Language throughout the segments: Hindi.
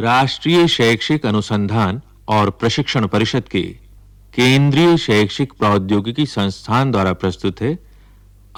राष्ट्रीय शैक्षिक अनुसंधान और प्रशिक्षण परिषद के केंद्रीय शैक्षिक प्रौद्योगिकी संस्थान द्वारा प्रस्तुत है।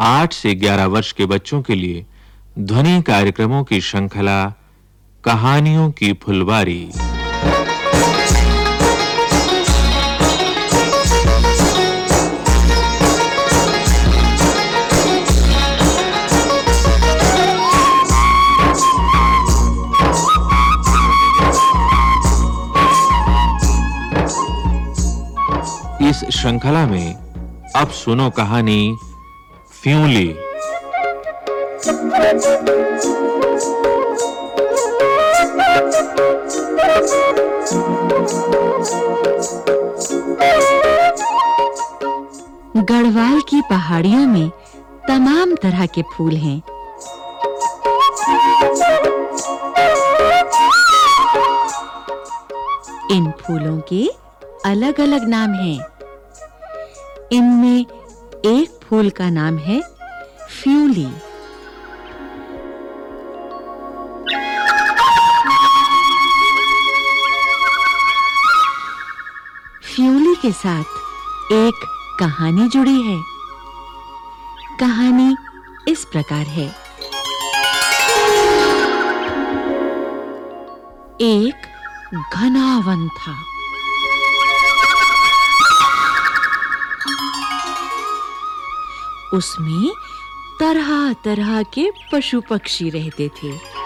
8 से 11 वर्ष के बच्चों के लिए ध्वनि कार्यक्रमों की श्रृंखला, कहानियों की फुलवारी। श्रृंखला में अब सुनो कहानी फ्यूली। गढ़वाल की पहाड़ियों में तमाम तरह के फूल हैं। इन फूलों के अलग-अलग नाम हैं। इनमें एक फूल का नाम है फ्यूली। फ्यूली के साथ एक कहानी जुड़ी है। कहानी इस प्रकार है। एक घना वन था। उसमें तरह-तरह के पशु पक्षी रहते थे।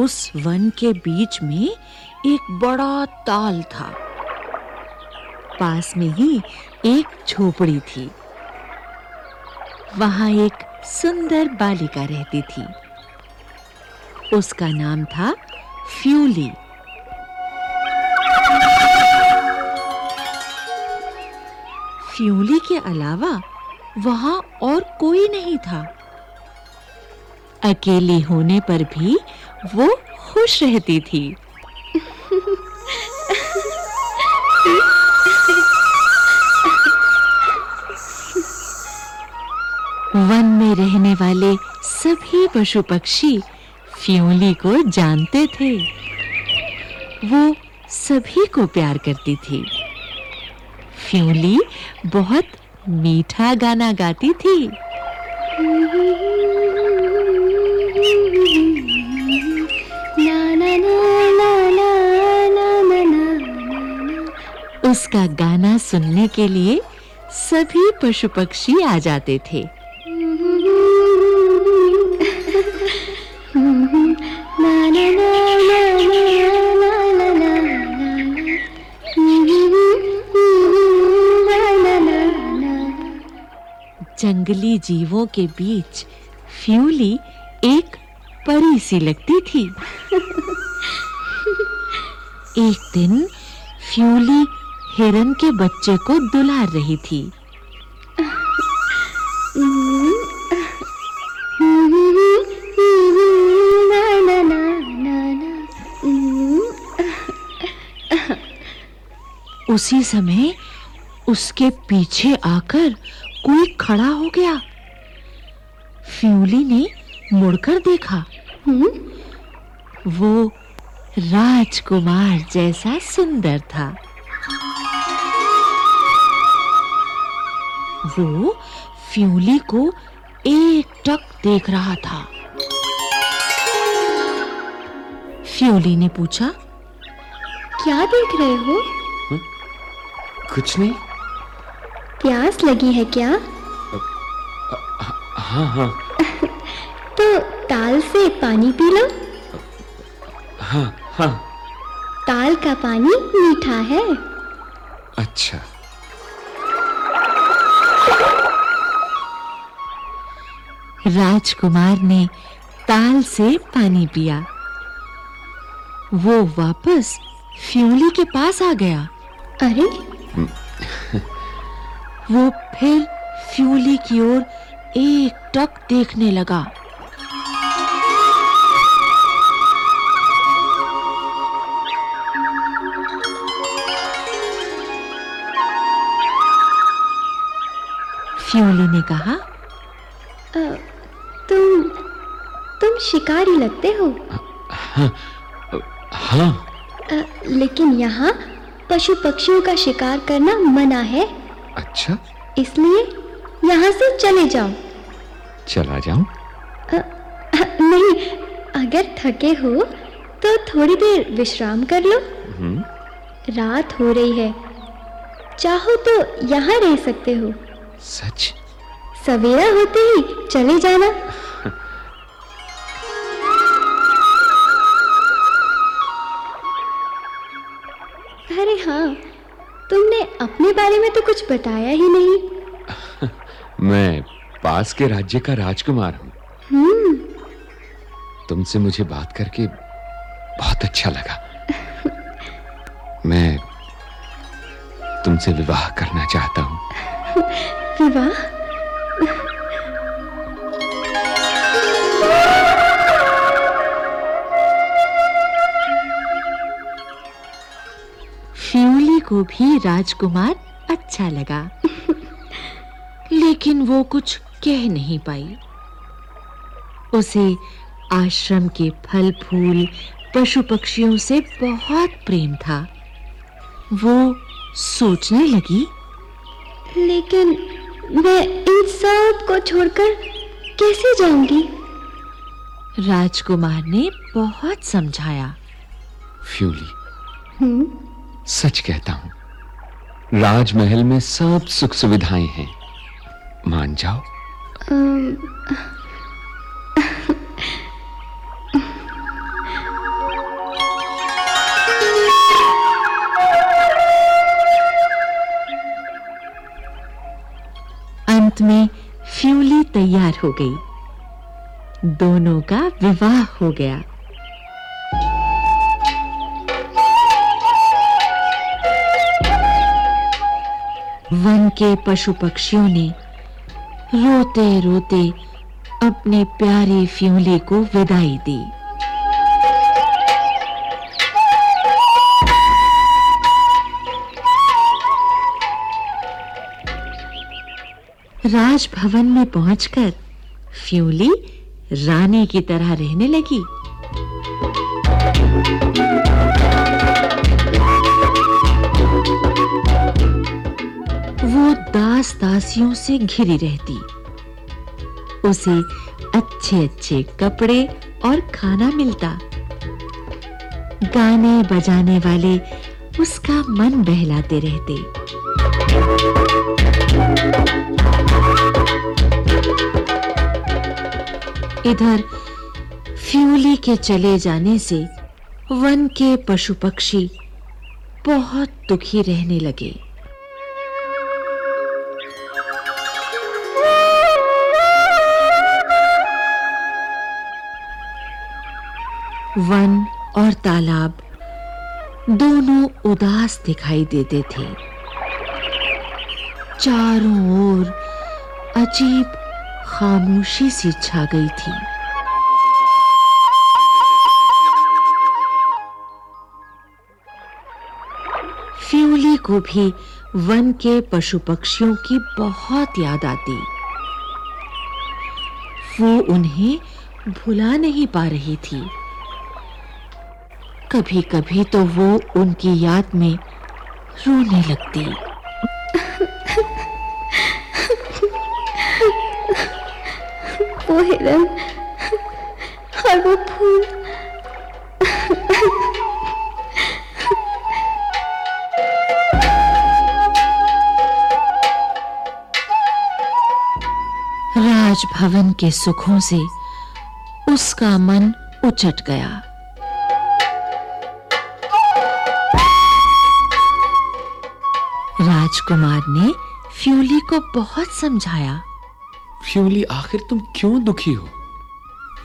उस वन के बीच में एक बड़ा ताल था। पास में ही एक झोपड़ी थी। वहाँ एक सुंदर बालिका रहती थी। उसका नाम था फ्यूली। फ्यूली के अलावा वहाँ और कोई नहीं था। अकेली होने पर भी वो खुश रहती थी। वन में रहने वाले सभी पशु पक्षी फ्यूली को जानते थे। वो सभी को प्यार करती थी। फ्यूली बहुत मीठा गाना गाती थी। उसका गाना सुनने के लिए सभी पशु पक्षी आ जाते थे। जंगली जीवों के बीच फ्यूली एक परी सी लगती थी। एक दिन फ्यूली हिरन के बच्चे को दुलार रही थी। उसी समय उसके पीछे आकर कोई खड़ा हो गया। फ्यूली ने मुड़कर देखा। वो राजकुमार जैसा सुंदर था। वो फ्यूली को एक टक देख रहा था। फ्यूली ने पूछा क्या देख रहे हो? कुछ नहीं। प्यास लगी है क्या? हाँ हाँ। तो ताल से पानी पी लो। हाँ हाँ। ताल का पानी मीठा है। अच्छा। राजकुमार ने ताल से पानी पिया। वो वापस फ्यूली के पास आ गया। अरे वो फिर फ्यूली की ओर एक टक देखने लगा। फ्यूली ने कहा अ, तुम शिकारी लगते हो। हाँ अ, लेकिन यहाँ पशु पक्षियों का शिकार करना मना है। अच्छा। इसलिए यहाँ से चले जाओ चला जाऊँ? नहीं अगर थके हो तो थोड़ी देर विश्राम कर लो। हम्म, रात हो रही है। चाहो तो यहाँ रह सकते हो। सच? सवेरा होते ही चले जाना। बारे में तो कुछ बताया ही नहीं। मैं पास के राज्य का राजकुमार हूँ। हम्म। तुमसे मुझे बात करके बहुत अच्छा लगा। मैं तुमसे विवाह करना चाहता हूँ। विवाह? फ्यूली को भी राजकुमार अच्छा लगा। लेकिन वो कुछ कह नहीं पाई। उसे आश्रम के फल फूल पशु पक्षियों से बहुत प्रेम था। वो सोचने लगी। लेकिन मैं इन सबको छोड़कर कैसे जाऊँगी? राजकुमार ने बहुत समझाया। फ्यूली हम्म। सच कहता हूँ राजमहल में सब सुख सुविधाएँ हैं। मान जाओ। अंत में फ्यूली तैयार हो गई। दोनों का विवाह हो गया। वन के पशु पक्षियों ने रोते रोते अपने प्यारे फ्यूली को विदाई दी। राजभवन में पहुंचकर फ्यूली रानी की तरह रहने लगी। दासियों से घिरी रहती। उसे अच्छे अच्छे कपड़े और खाना मिलता। गाने बजाने वाले उसका मन बहलाते रहते। इधर फ्यूली के चले जाने से वन के पशु पक्षी बहुत दुखी रहने लगे। वन और तालाब दोनों उदास दिखाई देते थे। चारों ओर अजीब खामोशी सी छा गई थी। फ्यूली को भी वन के पशु पक्षियों की बहुत याद आती। वो उन्हें भुला नहीं पा रही थी। कभी-कभी तो वो उनकी याद में रोने लगती। वो हिरन और वो फूल। राजभवन के सुखों से उसका मन उचट गया। राजकुमार ने फ्यूली को बहुत समझाया। फ्यूली आखिर तुम क्यों दुखी हो?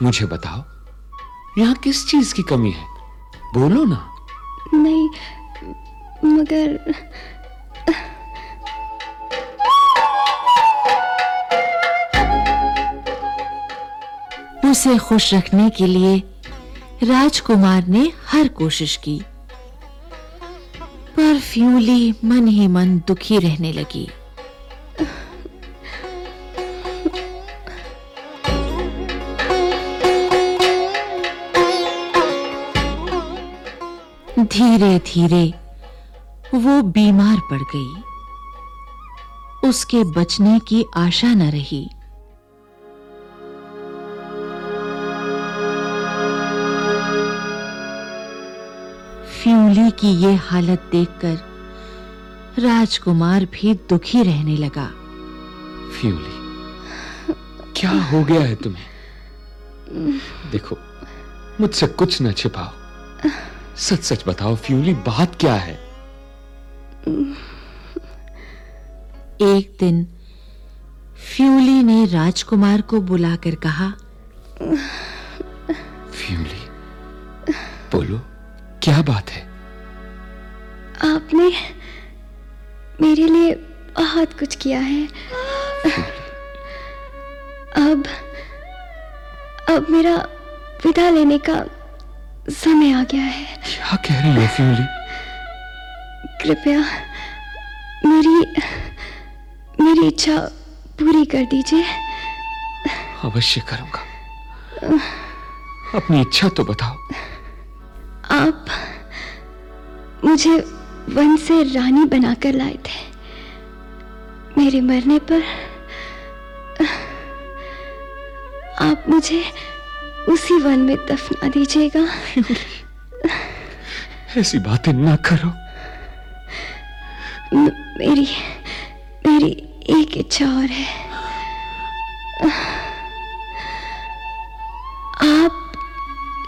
मुझे बताओ यहाँ किस चीज़ की कमी है? बोलो ना। नहीं मगर उसे खुश रखने के लिए राजकुमार ने हर कोशिश की। पर फ्यूली मन ही मन दुखी रहने लगी। धीरे धीरे वो बीमार पड़ गई। उसके बचने की आशा न रही। की ये हालत देखकर राजकुमार भी दुखी रहने लगा। फ्यूली क्या हो गया है तुम्हें? देखो मुझसे कुछ न छिपाओ। सच सच बताओ फ्यूली बात क्या है? एक दिन फ्यूली ने राजकुमार को बुलाकर कहा फ्यूली बोलो क्या बात है? आपने मेरे लिए बहुत कुछ किया है। अब अब मेरा विदा लेने का समय आ गया है। क्या कह रही हो फ्यूली कृपया मेरी मेरी इच्छा पूरी कर दीजिए। अवश्य करूँगा। अपनी इच्छा तो बताओ। आप मुझे वन से रानी बनाकर लाए थे। मेरे मरने पर आप मुझे उसी वन में दफना दीजिएगा। ऐसी बातें ना करो। म- मेरी मेरी एक इच्छा और है। आप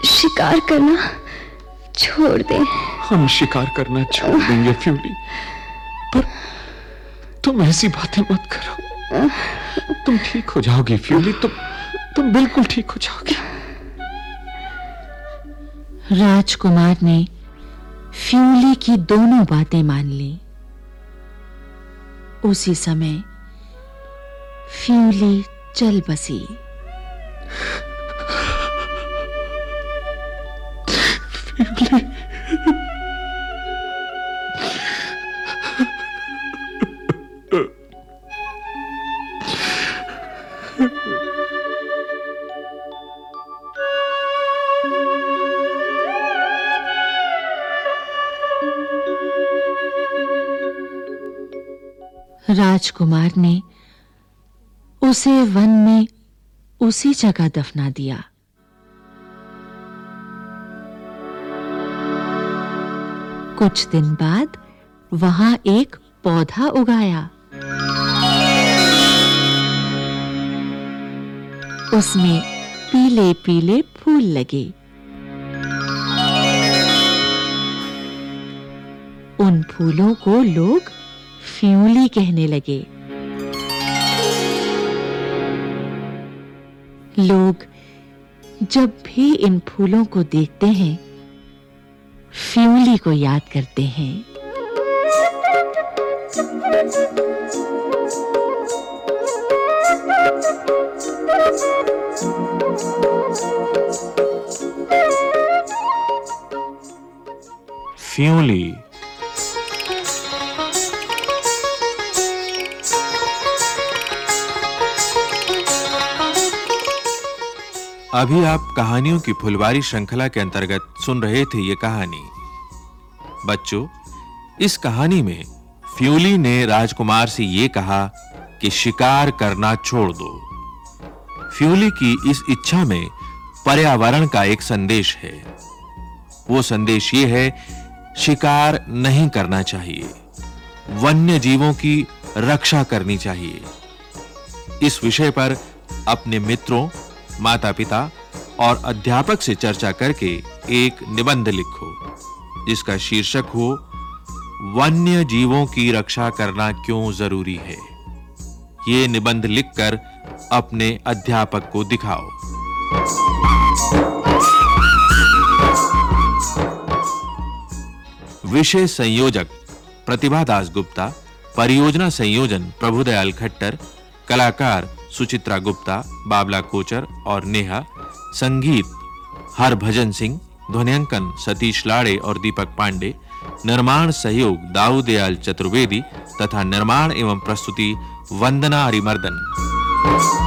शिकार करना छोड़ दें। हम शिकार करना छोड़ देंगे फ्यूली पर तुम ऐसी बातें मत करो। तुम ठीक हो जाओगी फ्यूली तुम तुम बिल्कुल ठीक हो जाओगी। राजकुमार ने फ्यूली की दोनों बातें मान ली। उसी समय फ्यूली चल बसी। राजकुमार ने उसे वन में उसी जगह दफना दिया। कुछ दिन बाद वहाँ एक पौधा उगाया। उसमें पीले-पीले फूल लगे। उन फूलों को लोग फ्यूली कहने लगे। लोग जब भी इन फूलों को देखते हैं, फ्यूली को याद करते हैं। फ्यूली अभी आप कहानियों की फुलवारी श्रृंखला के अंतर्गत सुन रहे थे ये कहानी। बच्चों, इस कहानी में फ्यूली ने राजकुमार से ये कहा कि शिकार करना छोड़ दो। फ्यूली की इस इच्छा में पर्यावरण का एक संदेश है। वो संदेश ये है, शिकार नहीं करना चाहिए। वन्य जीवों की रक्षा करनी चाहिए। इस विषय पर अपने मित्रों माता-पिता और अध्यापक से चर्चा करके एक निबंध लिखो, जिसका शीर्षक हो, वन्य जीवों की रक्षा करना क्यों ज़रूरी है? ये निबंध लिखकर अपने अध्यापक को दिखाओ। विषय संयोजक प्रतिभा दास गुप्ता परियोजना संयोजन प्रभुदयाल खट्टर, कलाकार सुचित्रा गुप्ता, बाबला कोचर और नेहा, संगीत, हरभजन सिंह, ध्वनियांकन सतीश लाड़े और दीपक पांडे, निर्माण सहयोग दाऊदयाल चतुर्वेदी तथा निर्माण एवं प्रस्तुति वंदना हरिमर्दन।